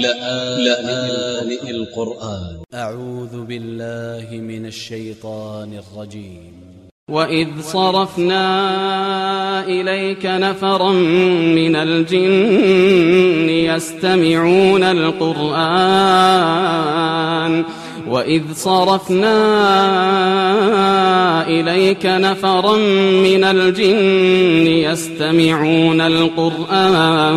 لآن القرآن. أ ع و ذ ب ا ل ل ه من ا ل ش ي ط ا ن ا ل ج ي م وإذ صرفنا إليك نفرا من الجن يستمعون القرآن. وإذ صرفنا إليك نفرا من الجن يستمعون القرآن.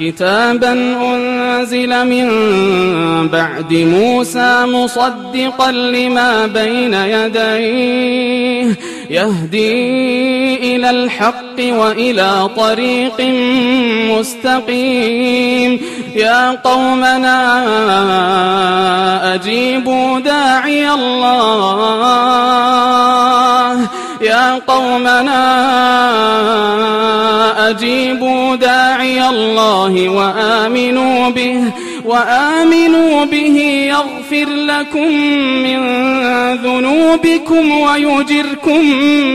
كتابا أنزل من بعد موسى مصدقا لما بين يديه يهدي إلى الحق وإلى طريق مستقيم. يا قومنا قومنا أجيبوا داعي الله وآمنوا به وآمنوا به يغفر لكم من ذنوبكم ويجركم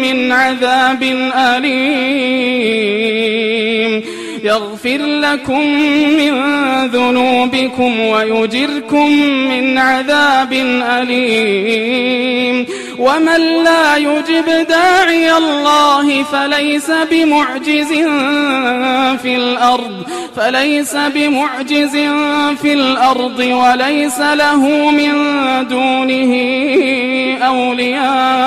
من عذاب أليم. يغفر لكم من ذنوبكم ويجركم من عذاب أليم. ومن لا يجب داعي الله فليس بمعجز في الأرض فليس بمعجز في الأرض وليس له من دونه أولياء.